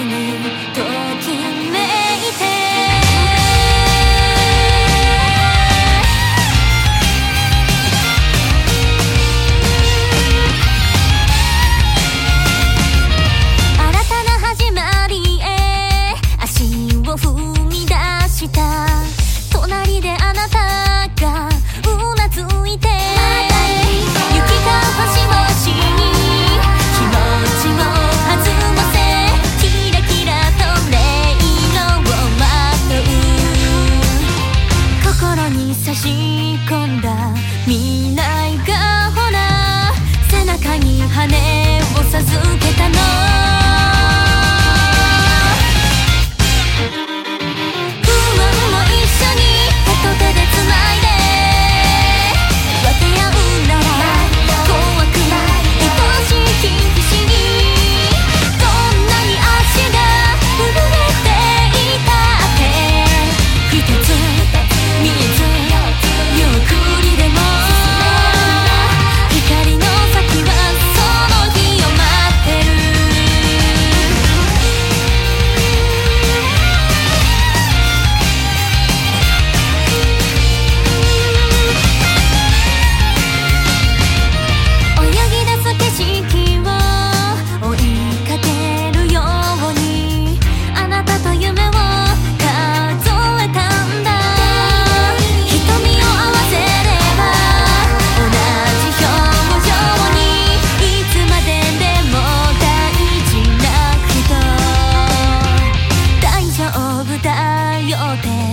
in 見っ